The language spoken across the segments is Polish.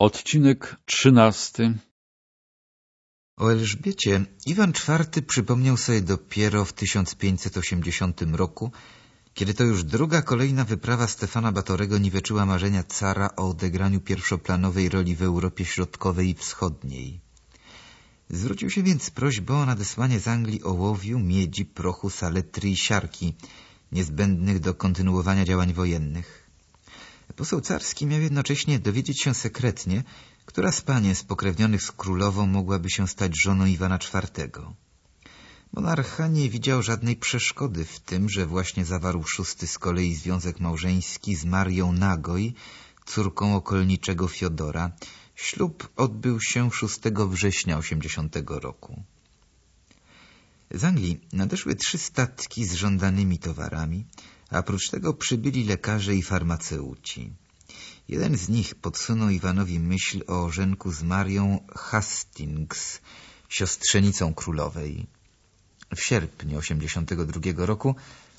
Odcinek trzynasty O Elżbiecie Iwan IV przypomniał sobie dopiero w 1580 roku, kiedy to już druga kolejna wyprawa Stefana Batorego niweczyła marzenia cara o odegraniu pierwszoplanowej roli w Europie Środkowej i Wschodniej. Zwrócił się więc z prośbą o nadesłanie z Anglii ołowiu, miedzi, prochu, saletry i siarki, niezbędnych do kontynuowania działań wojennych. Poseł carski miał jednocześnie dowiedzieć się sekretnie, która z panie spokrewnionych z królową mogłaby się stać żoną Iwana IV. Monarcha nie widział żadnej przeszkody w tym, że właśnie zawarł szósty z kolei związek małżeński z Marią Nagoj, córką okolniczego Fiodora. Ślub odbył się 6 września 80 roku. Z Anglii nadeszły trzy statki z żądanymi towarami, a prócz tego przybyli lekarze i farmaceuci. Jeden z nich podsunął Iwanowi myśl o ożenku z Marią Hastings, siostrzenicą królowej. W sierpniu 82 roku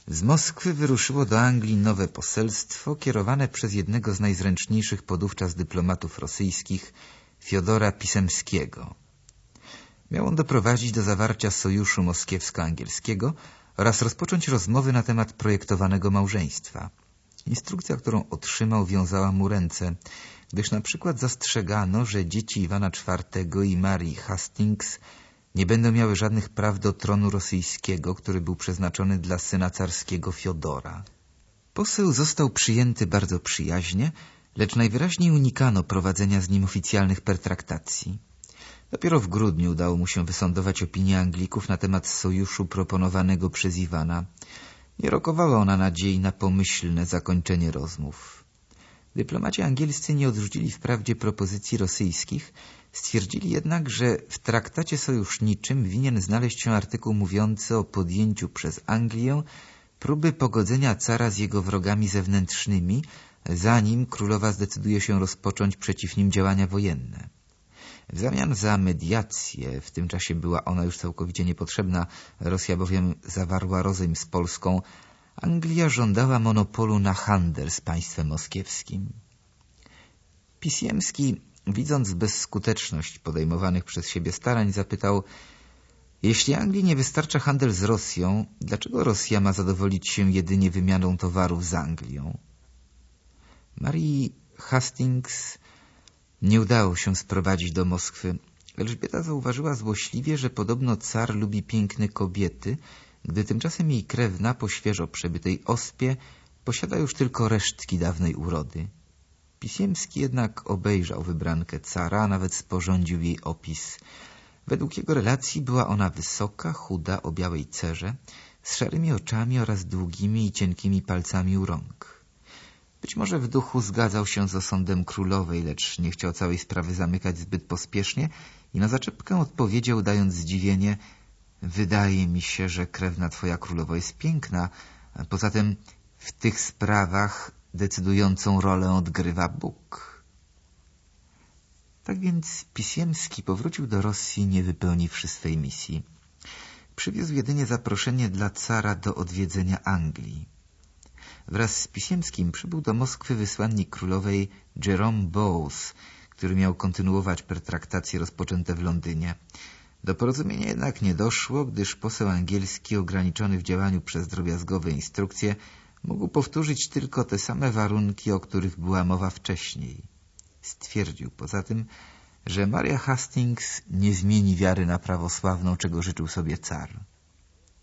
z Moskwy wyruszyło do Anglii nowe poselstwo kierowane przez jednego z najzręczniejszych podówczas dyplomatów rosyjskich, Fiodora Pisemskiego. Miał on doprowadzić do zawarcia sojuszu moskiewsko-angielskiego oraz rozpocząć rozmowy na temat projektowanego małżeństwa. Instrukcja, którą otrzymał, wiązała mu ręce, gdyż na przykład zastrzegano, że dzieci Iwana IV i Marii Hastings nie będą miały żadnych praw do tronu rosyjskiego, który był przeznaczony dla syna carskiego Fiodora. Poseł został przyjęty bardzo przyjaźnie, lecz najwyraźniej unikano prowadzenia z nim oficjalnych pertraktacji. Dopiero w grudniu udało mu się wysądować opinię Anglików na temat sojuszu proponowanego przez Iwana. Nie rokowała ona nadziei na pomyślne zakończenie rozmów. Dyplomaci angielscy nie odrzucili wprawdzie propozycji rosyjskich, stwierdzili jednak, że w traktacie sojuszniczym winien znaleźć się artykuł mówiący o podjęciu przez Anglię próby pogodzenia cara z jego wrogami zewnętrznymi, zanim królowa zdecyduje się rozpocząć przeciw nim działania wojenne. W zamian za mediację, w tym czasie była ona już całkowicie niepotrzebna, Rosja bowiem zawarła rozejm z Polską, Anglia żądała monopolu na handel z państwem moskiewskim. Pisiemski, widząc bezskuteczność podejmowanych przez siebie starań, zapytał jeśli Anglii nie wystarcza handel z Rosją, dlaczego Rosja ma zadowolić się jedynie wymianą towarów z Anglią? Marii Hastings nie udało się sprowadzić do Moskwy. Elżbieta zauważyła złośliwie, że podobno car lubi piękne kobiety, gdy tymczasem jej krewna po świeżo przebytej ospie posiada już tylko resztki dawnej urody. Pisiemski jednak obejrzał wybrankę cara, a nawet sporządził jej opis. Według jego relacji była ona wysoka, chuda, o białej cerze, z szarymi oczami oraz długimi i cienkimi palcami u rąk. Być może w duchu zgadzał się z osądem królowej, lecz nie chciał całej sprawy zamykać zbyt pospiesznie i na zaczepkę odpowiedział, dając zdziwienie Wydaje mi się, że krewna twoja królowa jest piękna, poza tym w tych sprawach decydującą rolę odgrywa Bóg. Tak więc Pisiemski powrócił do Rosji, nie wypełniwszy swej misji. Przywiózł jedynie zaproszenie dla cara do odwiedzenia Anglii. Wraz z Pisiemskim przybył do Moskwy wysłannik królowej Jerome Bowes, który miał kontynuować pertraktacje rozpoczęte w Londynie. Do porozumienia jednak nie doszło, gdyż poseł angielski ograniczony w działaniu przez drobiazgowe instrukcje mógł powtórzyć tylko te same warunki, o których była mowa wcześniej. Stwierdził poza tym, że Maria Hastings nie zmieni wiary na prawosławną, czego życzył sobie car.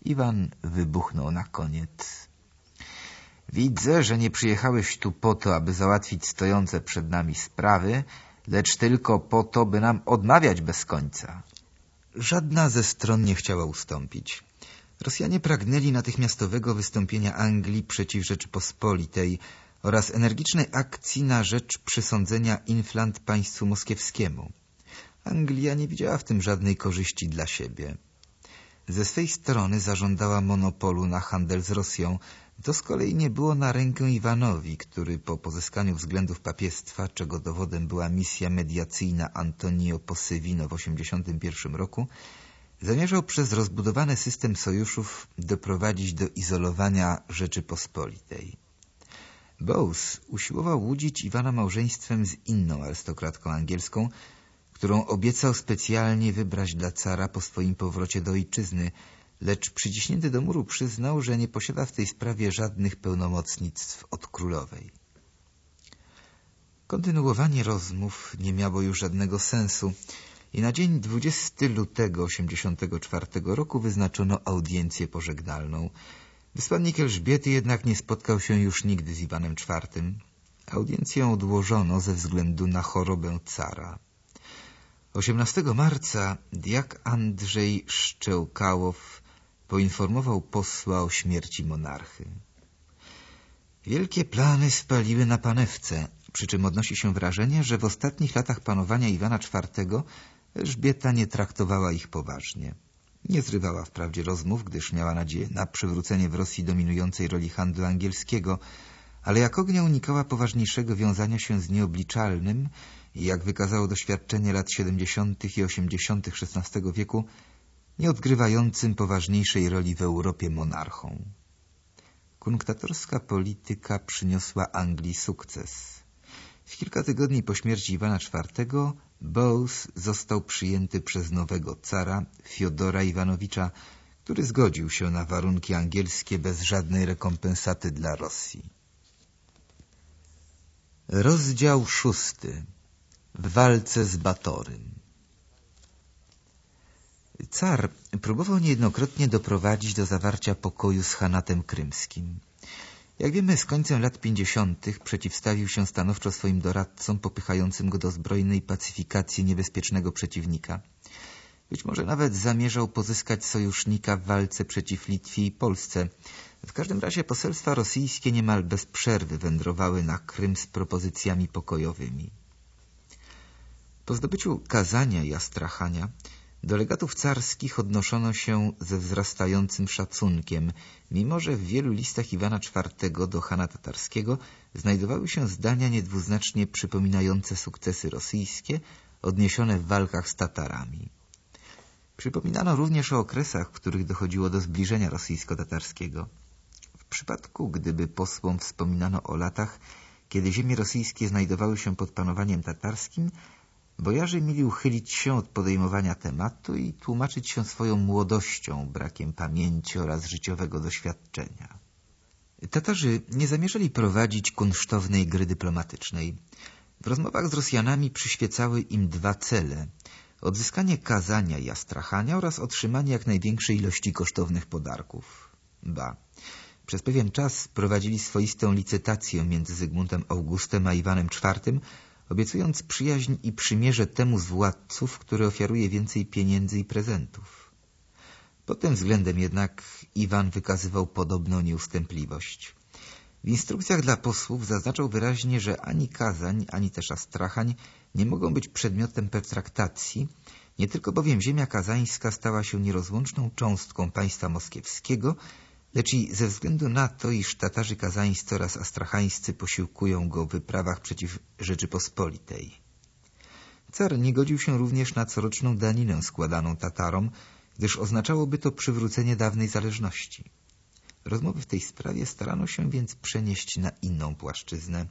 Iwan wybuchnął na koniec. Widzę, że nie przyjechałeś tu po to, aby załatwić stojące przed nami sprawy, lecz tylko po to, by nam odmawiać bez końca. Żadna ze stron nie chciała ustąpić. Rosjanie pragnęli natychmiastowego wystąpienia Anglii przeciw Rzeczypospolitej oraz energicznej akcji na rzecz przysądzenia Inflant państwu moskiewskiemu. Anglia nie widziała w tym żadnej korzyści dla siebie. Ze swej strony zażądała monopolu na handel z Rosją, to z kolei nie było na rękę Iwanowi, który po pozyskaniu względów papiestwa, czego dowodem była misja mediacyjna Antonio Posewino w 1981 roku, zamierzał przez rozbudowany system sojuszów doprowadzić do izolowania Rzeczypospolitej. Bowes usiłował łudzić Iwana małżeństwem z inną arystokratką angielską, którą obiecał specjalnie wybrać dla cara po swoim powrocie do ojczyzny, lecz przyciśnięty do muru przyznał, że nie posiada w tej sprawie żadnych pełnomocnictw od królowej. Kontynuowanie rozmów nie miało już żadnego sensu i na dzień 20 lutego 1984 roku wyznaczono audiencję pożegnalną. Wysłannik Elżbiety jednak nie spotkał się już nigdy z Iwanem IV. Audiencję odłożono ze względu na chorobę cara. 18 marca diak Andrzej Szczełkałow poinformował posła o śmierci monarchy. Wielkie plany spaliły na panewce, przy czym odnosi się wrażenie, że w ostatnich latach panowania Iwana IV Elżbieta nie traktowała ich poważnie. Nie zrywała wprawdzie rozmów, gdyż miała nadzieję na przywrócenie w Rosji dominującej roli handlu angielskiego, ale jak ognia unikała poważniejszego wiązania się z nieobliczalnym jak wykazało doświadczenie lat 70. i 80. XVI wieku, nieodgrywającym poważniejszej roli w Europie monarchą. Kunktatorska polityka przyniosła Anglii sukces. W kilka tygodni po śmierci Iwana IV Bowes został przyjęty przez nowego cara, Fiodora Iwanowicza, który zgodził się na warunki angielskie bez żadnej rekompensaty dla Rosji. Rozdział szósty. W walce z Batorym. Car próbował niejednokrotnie doprowadzić do zawarcia pokoju z Hanatem Krymskim. Jak wiemy, z końcem lat pięćdziesiątych przeciwstawił się stanowczo swoim doradcom popychającym go do zbrojnej pacyfikacji niebezpiecznego przeciwnika. Być może nawet zamierzał pozyskać sojusznika w walce przeciw Litwie i Polsce. W każdym razie poselstwa rosyjskie niemal bez przerwy wędrowały na Krym z propozycjami pokojowymi. Po zdobyciu Kazania i Astrachania do legatów carskich odnoszono się ze wzrastającym szacunkiem, mimo że w wielu listach Iwana IV do Hana Tatarskiego znajdowały się zdania niedwuznacznie przypominające sukcesy rosyjskie odniesione w walkach z Tatarami. Przypominano również o okresach, w których dochodziło do zbliżenia rosyjsko-tatarskiego. W przypadku, gdyby posłom wspominano o latach, kiedy ziemie rosyjskie znajdowały się pod panowaniem tatarskim, Bojarzy mieli uchylić się od podejmowania tematu i tłumaczyć się swoją młodością, brakiem pamięci oraz życiowego doświadczenia. Tatarzy nie zamierzali prowadzić kunsztownej gry dyplomatycznej. W rozmowach z Rosjanami przyświecały im dwa cele – odzyskanie Kazania i Astrachania oraz otrzymanie jak największej ilości kosztownych podarków. Ba, przez pewien czas prowadzili swoistą licytację między Zygmuntem Augustem a Iwanem IV, obiecując przyjaźń i przymierze temu z władców, który ofiaruje więcej pieniędzy i prezentów. Pod tym względem jednak Iwan wykazywał podobną nieustępliwość. W instrukcjach dla posłów zaznaczał wyraźnie, że ani Kazań, ani też Astrachań nie mogą być przedmiotem pertraktacji, nie tylko bowiem ziemia kazańska stała się nierozłączną cząstką państwa moskiewskiego, lecz i ze względu na to, iż Tatarzy kazańscy oraz astrachańscy posiłkują go w wyprawach przeciw Rzeczypospolitej. Car nie godził się również na coroczną daninę składaną Tatarom, gdyż oznaczałoby to przywrócenie dawnej zależności. Rozmowy w tej sprawie starano się więc przenieść na inną płaszczyznę.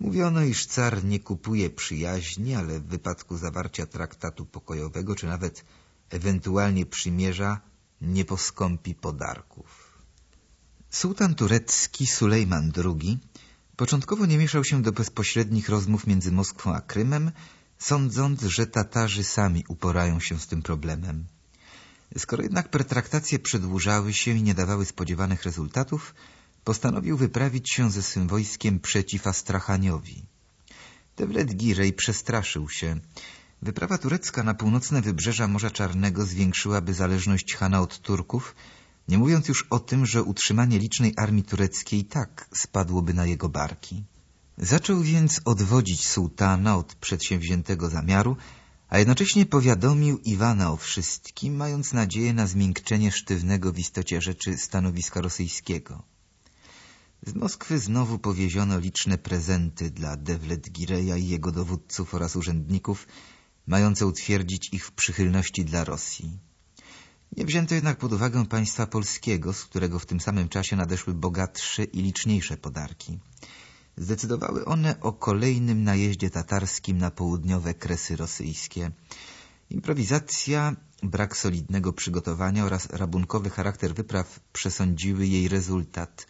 Mówiono, iż car nie kupuje przyjaźni, ale w wypadku zawarcia traktatu pokojowego, czy nawet ewentualnie przymierza, nie poskąpi podarków. Sułtan turecki Sulejman II początkowo nie mieszał się do bezpośrednich rozmów między Moskwą a Krymem, sądząc, że Tatarzy sami uporają się z tym problemem. Skoro jednak pertraktacje przedłużały się i nie dawały spodziewanych rezultatów, postanowił wyprawić się ze swym wojskiem przeciw Astrachaniowi. Tewlet Girej przestraszył się. Wyprawa turecka na północne wybrzeża Morza Czarnego zwiększyłaby zależność Hana od Turków, nie mówiąc już o tym, że utrzymanie licznej armii tureckiej tak spadłoby na jego barki. Zaczął więc odwodzić sułtana od przedsięwziętego zamiaru, a jednocześnie powiadomił Iwana o wszystkim, mając nadzieję na zmiękczenie sztywnego w istocie rzeczy stanowiska rosyjskiego. Z Moskwy znowu powieziono liczne prezenty dla Devlet Gireja i jego dowódców oraz urzędników, mające utwierdzić ich w przychylności dla Rosji. Nie wzięto jednak pod uwagę państwa polskiego, z którego w tym samym czasie nadeszły bogatsze i liczniejsze podarki. Zdecydowały one o kolejnym najeździe tatarskim na południowe kresy rosyjskie. Improwizacja, brak solidnego przygotowania oraz rabunkowy charakter wypraw przesądziły jej rezultat.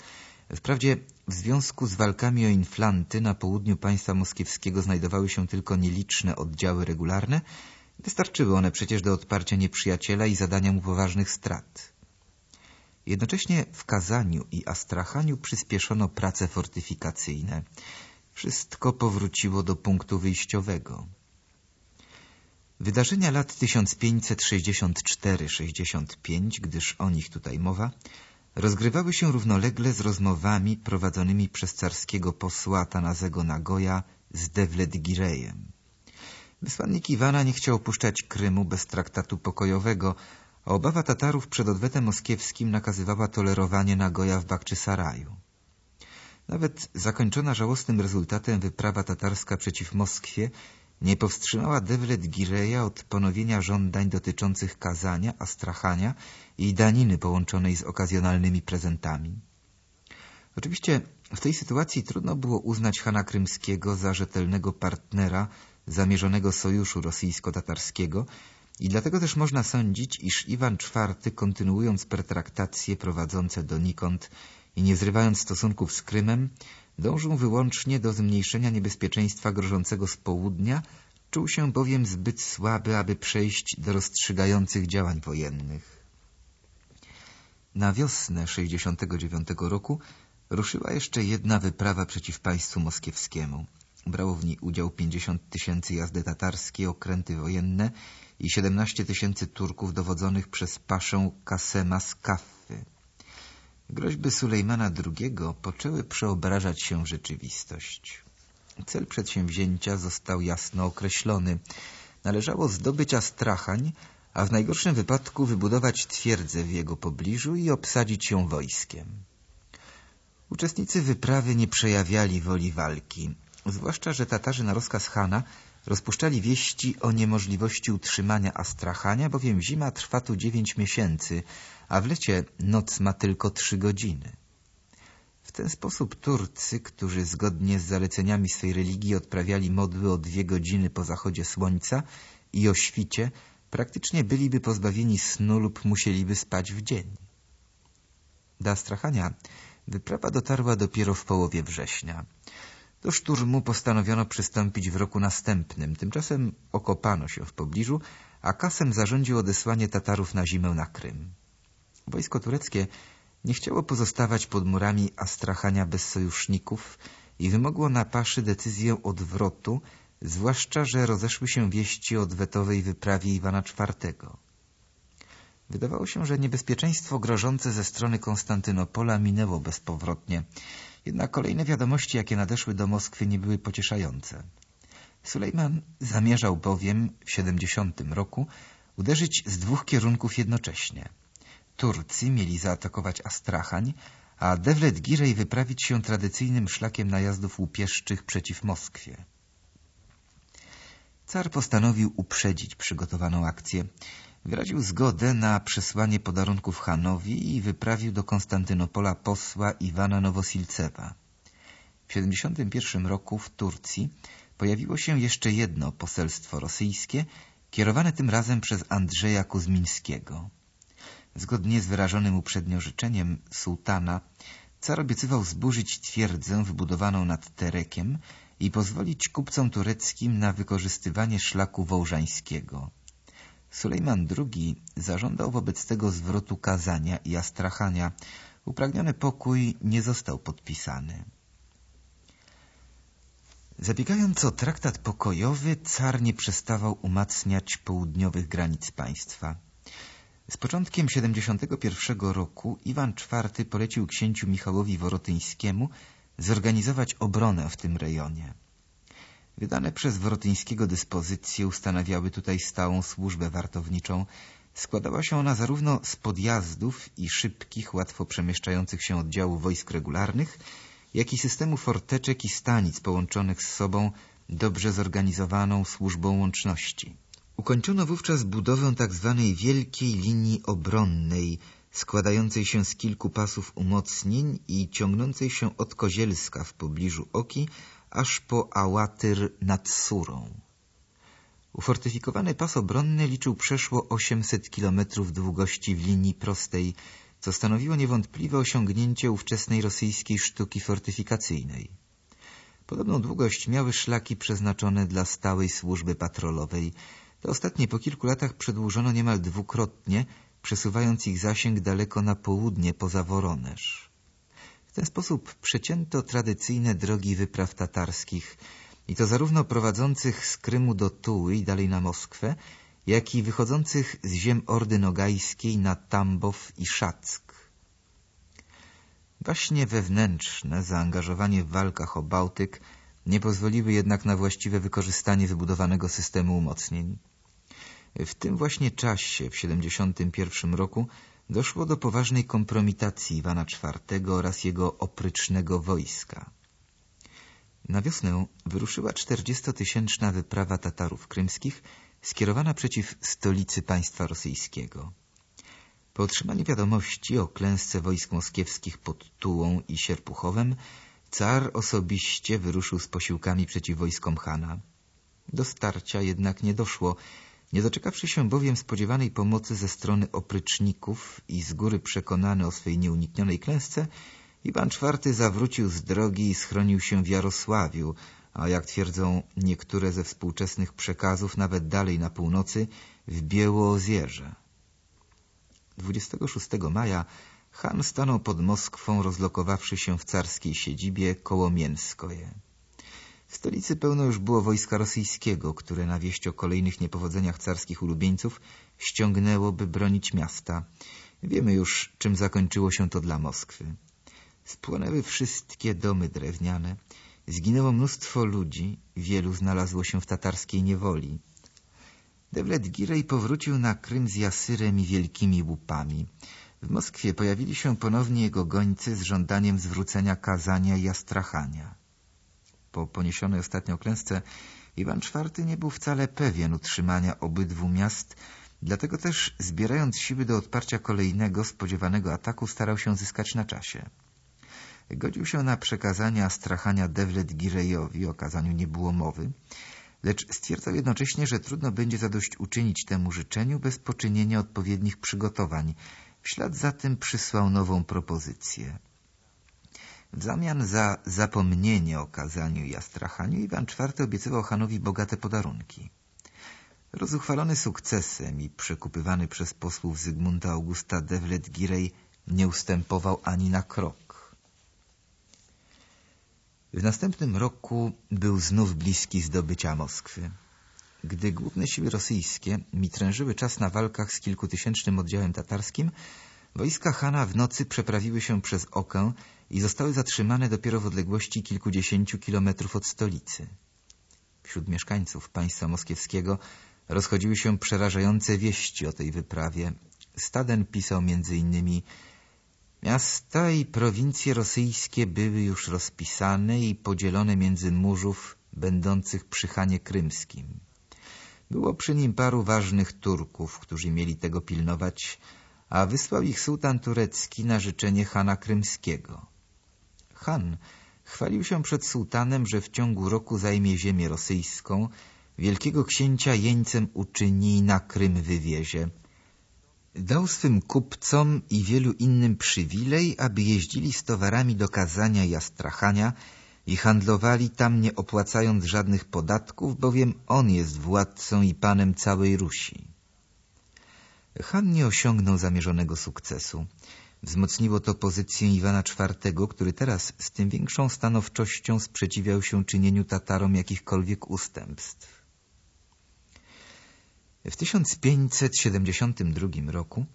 Wprawdzie w związku z walkami o inflanty na południu państwa moskiewskiego znajdowały się tylko nieliczne oddziały regularne, wystarczyły one przecież do odparcia nieprzyjaciela i zadania mu poważnych strat. Jednocześnie w Kazaniu i Astrachaniu przyspieszono prace fortyfikacyjne. Wszystko powróciło do punktu wyjściowego. Wydarzenia lat 1564-65, gdyż o nich tutaj mowa, rozgrywały się równolegle z rozmowami prowadzonymi przez carskiego posła Tanazego Nagoja z Devlet-Girejem. Wysłannik Iwana nie chciał opuszczać Krymu bez traktatu pokojowego, a obawa Tatarów przed odwetem moskiewskim nakazywała tolerowanie Nagoja w Bakczysaraju. Nawet zakończona żałosnym rezultatem wyprawa tatarska przeciw Moskwie nie powstrzymała Devlet Gireja od ponowienia żądań dotyczących kazania, astrachania i daniny połączonej z okazjonalnymi prezentami. Oczywiście w tej sytuacji trudno było uznać Hana Krymskiego za rzetelnego partnera zamierzonego sojuszu rosyjsko-tatarskiego i dlatego też można sądzić, iż Iwan IV, kontynuując pertraktacje prowadzące donikąd i nie zrywając stosunków z Krymem, dążył wyłącznie do zmniejszenia niebezpieczeństwa grożącego z południa, czuł się bowiem zbyt słaby, aby przejść do rozstrzygających działań wojennych. Na wiosnę 69 roku ruszyła jeszcze jedna wyprawa przeciw państwu moskiewskiemu. Brało w niej udział 50 tysięcy jazdy tatarskie, okręty wojenne i 17 tysięcy Turków dowodzonych przez paszę Kasema z Kaffy. Groźby Sulejmana II poczęły przeobrażać się w rzeczywistość. Cel przedsięwzięcia został jasno określony. Należało zdobyć Astrachań, a w najgorszym wypadku wybudować twierdzę w jego pobliżu i obsadzić ją wojskiem. Uczestnicy wyprawy nie przejawiali woli walki, zwłaszcza, że Tatarzy na rozkaz Hana rozpuszczali wieści o niemożliwości utrzymania Astrachania, bowiem zima trwa tu dziewięć miesięcy, a w lecie noc ma tylko trzy godziny. W ten sposób Turcy, którzy zgodnie z zaleceniami swej religii odprawiali modły o dwie godziny po zachodzie słońca i o świcie, praktycznie byliby pozbawieni snu lub musieliby spać w dzień. Do Astrachania wyprawa dotarła dopiero w połowie września. Do szturmu postanowiono przystąpić w roku następnym. Tymczasem okopano się w pobliżu, a Kasem zarządził odesłanie Tatarów na zimę na Krym. Wojsko tureckie nie chciało pozostawać pod murami Astrachania bez sojuszników i wymogło na paszy decyzję odwrotu, zwłaszcza, że rozeszły się wieści o odwetowej wyprawie Iwana IV. Wydawało się, że niebezpieczeństwo grożące ze strony Konstantynopola minęło bezpowrotnie. Jednak kolejne wiadomości, jakie nadeszły do Moskwy, nie były pocieszające. Sulejman zamierzał bowiem w 70 roku uderzyć z dwóch kierunków jednocześnie. Turcy mieli zaatakować Astrachań, a Devlet Girej wyprawić się tradycyjnym szlakiem najazdów łupieszczych przeciw Moskwie. Car postanowił uprzedzić przygotowaną akcję. Wyraził zgodę na przesłanie podarunków Hanowi i wyprawił do Konstantynopola posła Iwana Nowosilcewa. W 71 roku w Turcji pojawiło się jeszcze jedno poselstwo rosyjskie, kierowane tym razem przez Andrzeja Kuzmińskiego. Zgodnie z wyrażonym uprzednio życzeniem sułtana, car obiecywał zburzyć twierdzę wybudowaną nad Terekiem i pozwolić kupcom tureckim na wykorzystywanie szlaku wołżańskiego. Sulejman II zażądał wobec tego zwrotu kazania i astrachania. Upragniony pokój nie został podpisany. Zabiegając o traktat pokojowy, car nie przestawał umacniać południowych granic państwa. Z początkiem 71 roku Iwan IV polecił księciu Michałowi Worotyńskiemu zorganizować obronę w tym rejonie. Wydane przez Worotyńskiego dyspozycje ustanawiały tutaj stałą służbę wartowniczą. Składała się ona zarówno z podjazdów i szybkich, łatwo przemieszczających się oddziałów wojsk regularnych, jak i systemu forteczek i stanic połączonych z sobą dobrze zorganizowaną służbą łączności. Ukończono wówczas budowę tzw. tak wielkiej linii obronnej składającej się z kilku pasów umocnień i ciągnącej się od Kozielska w pobliżu Oki, aż po Ałatyr nad Surą. Ufortyfikowany pas obronny liczył przeszło 800 kilometrów długości w linii prostej, co stanowiło niewątpliwe osiągnięcie ówczesnej rosyjskiej sztuki fortyfikacyjnej. Podobną długość miały szlaki przeznaczone dla stałej służby patrolowej. Te ostatnie po kilku latach przedłużono niemal dwukrotnie, przesuwając ich zasięg daleko na południe poza Woronerz. W ten sposób przecięto tradycyjne drogi wypraw tatarskich, i to zarówno prowadzących z Krymu do Tuły i dalej na Moskwę, jak i wychodzących z ziem Ordy Nogajskiej na Tambow i Szack. Właśnie wewnętrzne zaangażowanie w walkach o Bałtyk nie pozwoliły jednak na właściwe wykorzystanie wybudowanego systemu umocnień. W tym właśnie czasie, w 71 roku, doszło do poważnej kompromitacji Iwana IV oraz jego oprycznego wojska. Na wiosnę wyruszyła czterdziestotysięczna wyprawa Tatarów krymskich skierowana przeciw stolicy państwa rosyjskiego. Po otrzymaniu wiadomości o klęsce wojsk moskiewskich pod Tułą i Sierpuchowem, car osobiście wyruszył z posiłkami przeciw wojskom Hana. Do starcia jednak nie doszło, nie doczekawszy się bowiem spodziewanej pomocy ze strony opryczników i z góry przekonany o swej nieuniknionej klęsce, Iwan IV zawrócił z drogi i schronił się w Jarosławiu, a jak twierdzą niektóre ze współczesnych przekazów, nawet dalej na północy, w Białozierze. 26 maja Han stanął pod Moskwą, rozlokowawszy się w carskiej siedzibie koło Mięskoje. W stolicy pełno już było wojska rosyjskiego, które na wieść o kolejnych niepowodzeniach carskich ulubieńców ściągnęło, by bronić miasta. Wiemy już, czym zakończyło się to dla Moskwy. Spłonęły wszystkie domy drewniane, zginęło mnóstwo ludzi, wielu znalazło się w tatarskiej niewoli. Devlet Girej powrócił na Krym z Jasyrem i wielkimi łupami. W Moskwie pojawili się ponownie jego gońcy z żądaniem zwrócenia Kazania i Astrachania. Po poniesionej ostatnio klęsce Iwan IV nie był wcale pewien utrzymania obydwu miast, dlatego też zbierając siły do odparcia kolejnego spodziewanego ataku starał się zyskać na czasie. Godził się na przekazania strachania Devlet Girejowi, o kazaniu nie było mowy, lecz stwierdzał jednocześnie, że trudno będzie zadośćuczynić temu życzeniu bez poczynienia odpowiednich przygotowań. W ślad za tym przysłał nową propozycję. W zamian za zapomnienie o kazaniu i astrachaniu Iwan IV obiecywał Hanowi bogate podarunki. Rozuchwalony sukcesem i przekupywany przez posłów Zygmunta Augusta Devlet Girej nie ustępował ani na krok. W następnym roku był znów bliski zdobycia Moskwy. Gdy główne siły rosyjskie mitrężyły czas na walkach z kilkutysięcznym oddziałem tatarskim, wojska Hana w nocy przeprawiły się przez Okę i zostały zatrzymane dopiero w odległości kilkudziesięciu kilometrów od stolicy. Wśród mieszkańców państwa moskiewskiego rozchodziły się przerażające wieści o tej wyprawie. Staden pisał między innymi Miasta i prowincje rosyjskie były już rozpisane i podzielone między murzów będących przy Hanie Krymskim. Było przy nim paru ważnych Turków, którzy mieli tego pilnować, a wysłał ich sułtan turecki na życzenie Hana Krymskiego. Han chwalił się przed sułtanem, że w ciągu roku zajmie ziemię rosyjską, wielkiego księcia jeńcem uczyni i na Krym wywiezie, Dał swym kupcom i wielu innym przywilej, aby jeździli z towarami do Kazania i Astrachania i handlowali tam nie opłacając żadnych podatków, bowiem on jest władcą i panem całej Rusi. Han nie osiągnął zamierzonego sukcesu. Wzmocniło to pozycję Iwana IV, który teraz z tym większą stanowczością sprzeciwiał się czynieniu Tatarom jakichkolwiek ustępstw. W 1572 roku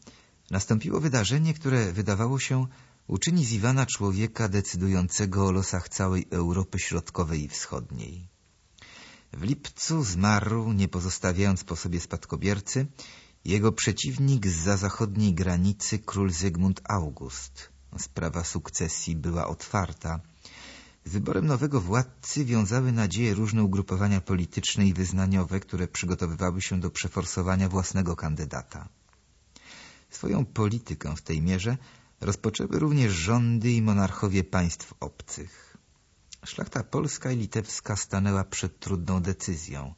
nastąpiło wydarzenie, które wydawało się uczyni z Iwana człowieka decydującego o losach całej Europy Środkowej i Wschodniej. W lipcu zmarł, nie pozostawiając po sobie spadkobiercy, jego przeciwnik za zachodniej granicy, król Zygmunt August. Sprawa sukcesji była otwarta. Z wyborem nowego władcy wiązały nadzieje różne ugrupowania polityczne i wyznaniowe, które przygotowywały się do przeforsowania własnego kandydata. Swoją politykę w tej mierze rozpoczęły również rządy i monarchowie państw obcych. Szlachta polska i litewska stanęła przed trudną decyzją.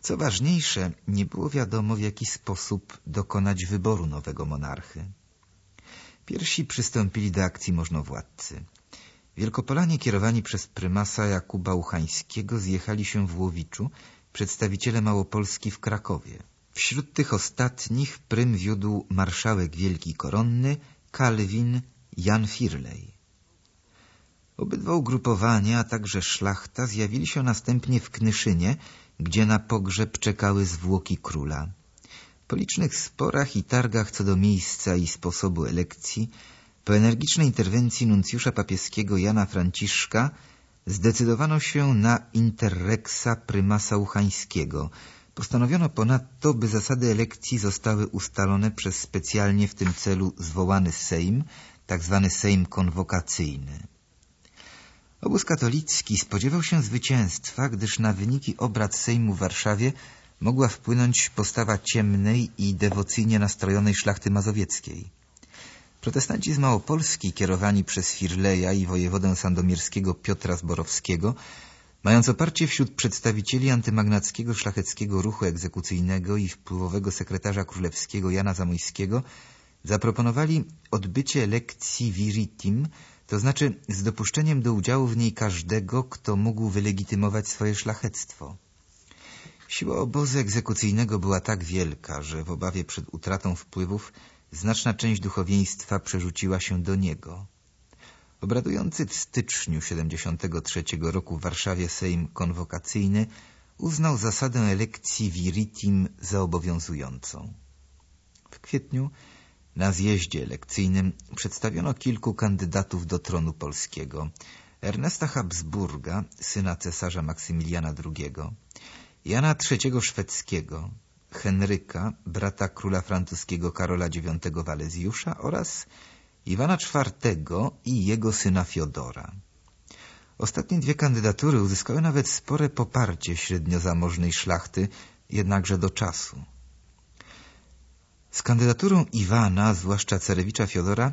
Co ważniejsze, nie było wiadomo w jaki sposób dokonać wyboru nowego monarchy. Pierwsi przystąpili do akcji możnowładcy. Wielkopolanie kierowani przez prymasa Jakuba Uchańskiego zjechali się w Łowiczu, przedstawiciele Małopolski w Krakowie. Wśród tych ostatnich prym wiódł marszałek wielki koronny, Kalwin Jan Firlej. Obydwa ugrupowania, a także szlachta zjawili się następnie w Knyszynie, gdzie na pogrzeb czekały zwłoki króla. Po licznych sporach i targach co do miejsca i sposobu elekcji, po energicznej interwencji nuncjusza papieskiego Jana Franciszka zdecydowano się na interreksa prymasa Uchańskiego. Postanowiono ponadto, by zasady elekcji zostały ustalone przez specjalnie w tym celu zwołany Sejm, tzw. Tak Sejm konwokacyjny. Obóz katolicki spodziewał się zwycięstwa, gdyż na wyniki obrad Sejmu w Warszawie mogła wpłynąć postawa ciemnej i dewocyjnie nastrojonej szlachty mazowieckiej. Protestanci z Małopolski, kierowani przez Firleja i wojewodę sandomierskiego Piotra Zborowskiego, mając oparcie wśród przedstawicieli antymagnackiego szlacheckiego ruchu egzekucyjnego i wpływowego sekretarza królewskiego Jana Zamojskiego, zaproponowali odbycie lekcji viritim, to znaczy z dopuszczeniem do udziału w niej każdego, kto mógł wylegitymować swoje szlachectwo. Siła obozu egzekucyjnego była tak wielka, że w obawie przed utratą wpływów znaczna część duchowieństwa przerzuciła się do niego. Obradujący w styczniu 73 roku w Warszawie Sejm konwokacyjny uznał zasadę elekcji viritim za obowiązującą. W kwietniu na zjeździe elekcyjnym przedstawiono kilku kandydatów do tronu polskiego. Ernesta Habsburga, syna cesarza Maksymiliana II, Jana III Szwedzkiego, Henryka, brata króla francuskiego Karola IX Walezjusza oraz Iwana IV i jego syna Fiodora. Ostatnie dwie kandydatury uzyskały nawet spore poparcie średniozamożnej szlachty, jednakże do czasu. Z kandydaturą Iwana, zwłaszcza Cerewicza Fiodora,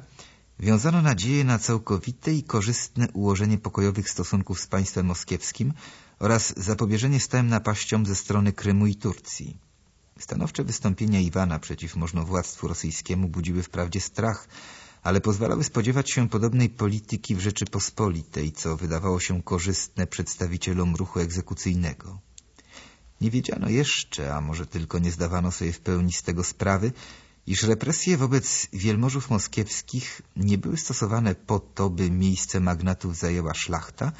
wiązano nadzieję na całkowite i korzystne ułożenie pokojowych stosunków z państwem moskiewskim oraz zapobieżenie stałym napaściom ze strony Krymu i Turcji. Stanowcze wystąpienia Iwana przeciw możnowładztwu rosyjskiemu budziły wprawdzie strach, ale pozwalały spodziewać się podobnej polityki w Rzeczypospolitej, co wydawało się korzystne przedstawicielom ruchu egzekucyjnego. Nie wiedziano jeszcze, a może tylko nie zdawano sobie w pełni z tego sprawy, iż represje wobec wielmożów moskiewskich nie były stosowane po to, by miejsce magnatów zajęła szlachta,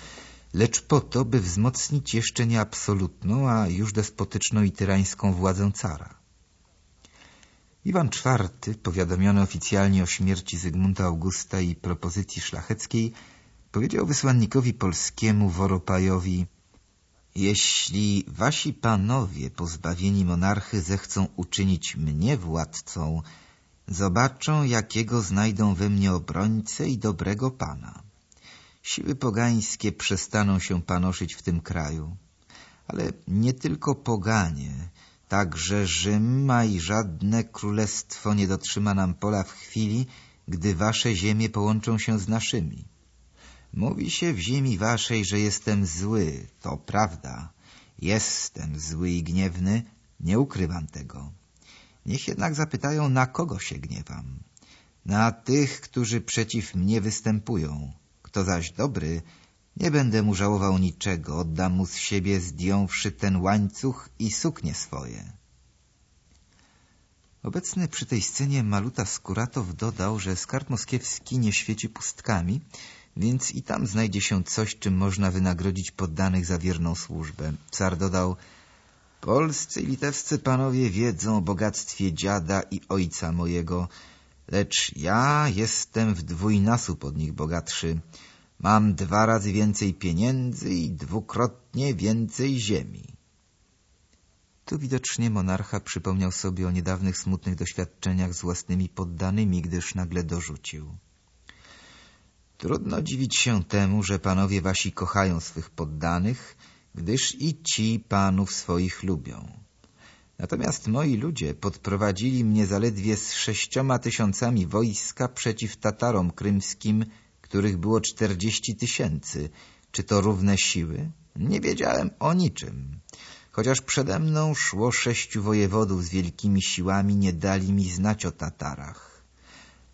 lecz po to, by wzmocnić jeszcze nie absolutną, a już despotyczną i tyrańską władzę cara. Iwan IV, powiadomiony oficjalnie o śmierci Zygmunta Augusta i propozycji szlacheckiej, powiedział wysłannikowi polskiemu Woropajowi jeśli wasi panowie pozbawieni monarchy zechcą uczynić mnie władcą, zobaczą, jakiego znajdą we mnie obrońcę i dobrego pana. Siły pogańskie przestaną się panoszyć w tym kraju. Ale nie tylko poganie, także Rzym ma i żadne królestwo nie dotrzyma nam pola w chwili, gdy wasze ziemie połączą się z naszymi. Mówi się w ziemi waszej, że jestem zły. To prawda. Jestem zły i gniewny. Nie ukrywam tego. Niech jednak zapytają, na kogo się gniewam. Na tych, którzy przeciw mnie występują. Kto zaś dobry, nie będę mu żałował niczego. Oddam mu z siebie zdjąwszy ten łańcuch i suknie swoje. Obecny przy tej scenie Maluta Skuratow dodał, że skarb moskiewski nie świeci pustkami, więc i tam znajdzie się coś, czym można wynagrodzić poddanych za wierną służbę. Car dodał, polscy i litewscy panowie wiedzą o bogactwie dziada i ojca mojego, lecz ja jestem w dwójnasób od nich bogatszy. Mam dwa razy więcej pieniędzy i dwukrotnie więcej ziemi. Tu widocznie monarcha przypomniał sobie o niedawnych smutnych doświadczeniach z własnymi poddanymi, gdyż nagle dorzucił — Trudno dziwić się temu, że panowie wasi kochają swych poddanych, gdyż i ci panów swoich lubią. Natomiast moi ludzie podprowadzili mnie zaledwie z sześcioma tysiącami wojska przeciw Tatarom krymskim, których było czterdzieści tysięcy. Czy to równe siły? Nie wiedziałem o niczym. Chociaż przede mną szło sześciu wojewodów z wielkimi siłami, nie dali mi znać o Tatarach.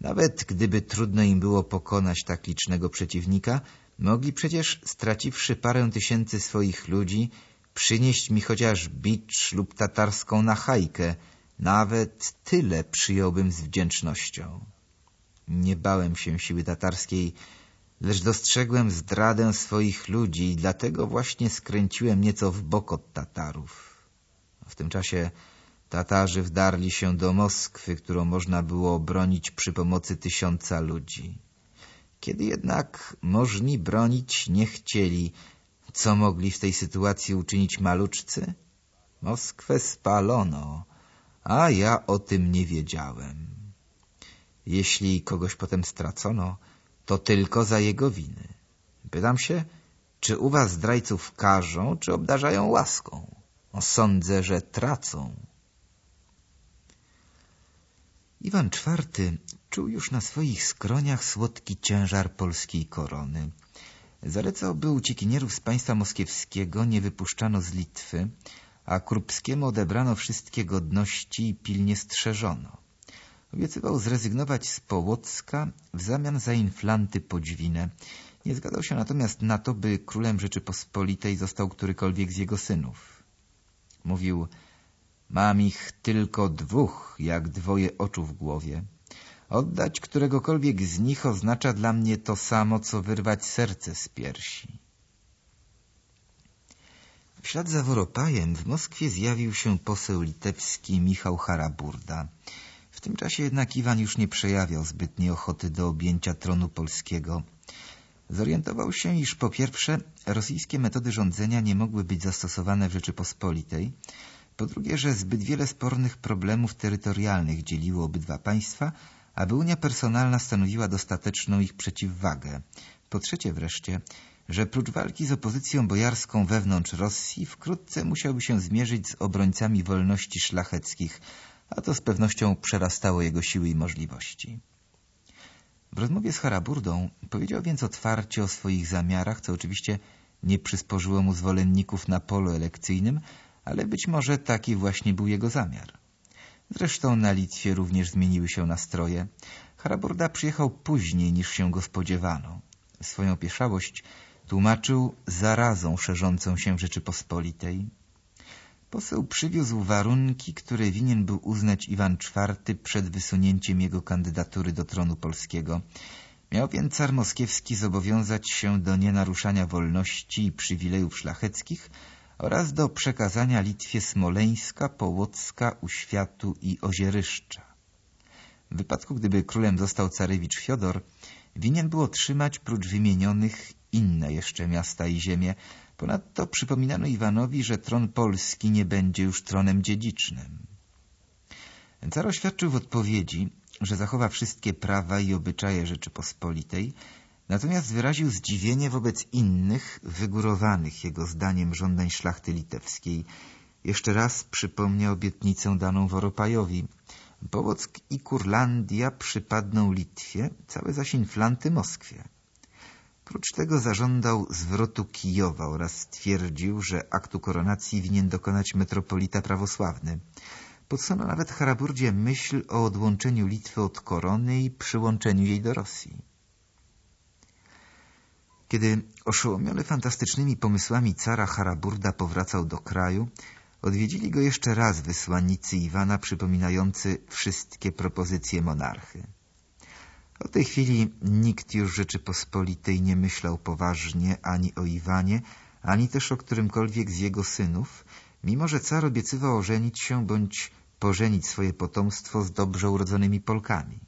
Nawet gdyby trudno im było pokonać tak licznego przeciwnika, mogli przecież, straciwszy parę tysięcy swoich ludzi, przynieść mi chociaż bicz lub tatarską nachajkę. Nawet tyle przyjąłbym z wdzięcznością. Nie bałem się siły tatarskiej, lecz dostrzegłem zdradę swoich ludzi i dlatego właśnie skręciłem nieco w bok od Tatarów. W tym czasie Tatarzy wdarli się do Moskwy, którą można było obronić przy pomocy tysiąca ludzi. Kiedy jednak możni bronić nie chcieli, co mogli w tej sytuacji uczynić maluczcy? Moskwę spalono, a ja o tym nie wiedziałem. Jeśli kogoś potem stracono, to tylko za jego winy. Pytam się, czy u was zdrajców karzą, czy obdarzają łaską? Sądzę, że tracą. Iwan IV czuł już na swoich skroniach słodki ciężar polskiej korony. Zalecał, by uciekinierów z państwa moskiewskiego nie wypuszczano z Litwy, a Krupskiemu odebrano wszystkie godności i pilnie strzeżono. Obiecywał zrezygnować z Połocka w zamian za inflanty podźwinę. Nie zgadzał się natomiast na to, by królem Rzeczypospolitej został którykolwiek z jego synów. Mówił, mam ich tylko dwóch, jak dwoje oczu w głowie. Oddać któregokolwiek z nich oznacza dla mnie to samo, co wyrwać serce z piersi. W ślad za Woropajem w Moskwie zjawił się poseł litewski Michał Haraburda. W tym czasie jednak Iwan już nie przejawiał zbytniej ochoty do objęcia tronu polskiego. Zorientował się, iż po pierwsze rosyjskie metody rządzenia nie mogły być zastosowane w Rzeczypospolitej, po drugie, że zbyt wiele spornych problemów terytorialnych dzieliło obydwa państwa, aby Unia Personalna stanowiła dostateczną ich przeciwwagę. Po trzecie wreszcie, że prócz walki z opozycją bojarską wewnątrz Rosji wkrótce musiałby się zmierzyć z obrońcami wolności szlacheckich, a to z pewnością przerastało jego siły i możliwości. W rozmowie z Haraburdą powiedział więc otwarcie o swoich zamiarach, co oczywiście nie przysporzyło mu zwolenników na polu elekcyjnym, ale być może taki właśnie był jego zamiar. Zresztą na Litwie również zmieniły się nastroje. Haraburda przyjechał później niż się go spodziewano. Swoją pieszałość tłumaczył zarazą szerzącą się Rzeczypospolitej. Poseł przywiózł warunki, które winien był uznać Iwan IV przed wysunięciem jego kandydatury do tronu polskiego. Miał więc car moskiewski zobowiązać się do nienaruszania wolności i przywilejów szlacheckich oraz do przekazania Litwie Smoleńska, Połocka, Uświatu i Ozieryszcza. W wypadku, gdyby królem został carewicz Fiodor, winien było trzymać prócz wymienionych inne jeszcze miasta i ziemie. Ponadto przypominano Iwanowi, że tron polski nie będzie już tronem dziedzicznym. Car oświadczył w odpowiedzi, że zachowa wszystkie prawa i obyczaje Rzeczypospolitej, natomiast wyraził zdziwienie wobec innych, wygórowanych jego zdaniem żądań szlachty litewskiej. Jeszcze raz przypomniał obietnicę daną Woropajowi. Połock i Kurlandia przypadną Litwie, całe zaś inflanty Moskwie. Prócz tego zażądał zwrotu Kijowa oraz stwierdził, że aktu koronacji winien dokonać metropolita prawosławny. Podsuno nawet Haraburdzie myśl o odłączeniu Litwy od korony i przyłączeniu jej do Rosji. Kiedy oszołomiony fantastycznymi pomysłami cara Haraburda powracał do kraju, odwiedzili go jeszcze raz wysłannicy Iwana przypominający wszystkie propozycje monarchy. Od tej chwili nikt już Rzeczypospolitej nie myślał poważnie ani o Iwanie, ani też o którymkolwiek z jego synów, mimo że car obiecywał ożenić się bądź pożenić swoje potomstwo z dobrze urodzonymi Polkami.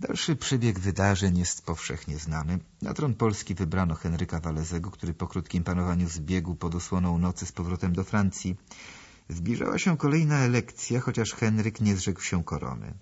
Dalszy przebieg wydarzeń jest powszechnie znany. Na tron Polski wybrano Henryka Walezego, który po krótkim panowaniu zbiegł pod osłoną nocy z powrotem do Francji. Zbliżała się kolejna elekcja, chociaż Henryk nie zrzekł się korony.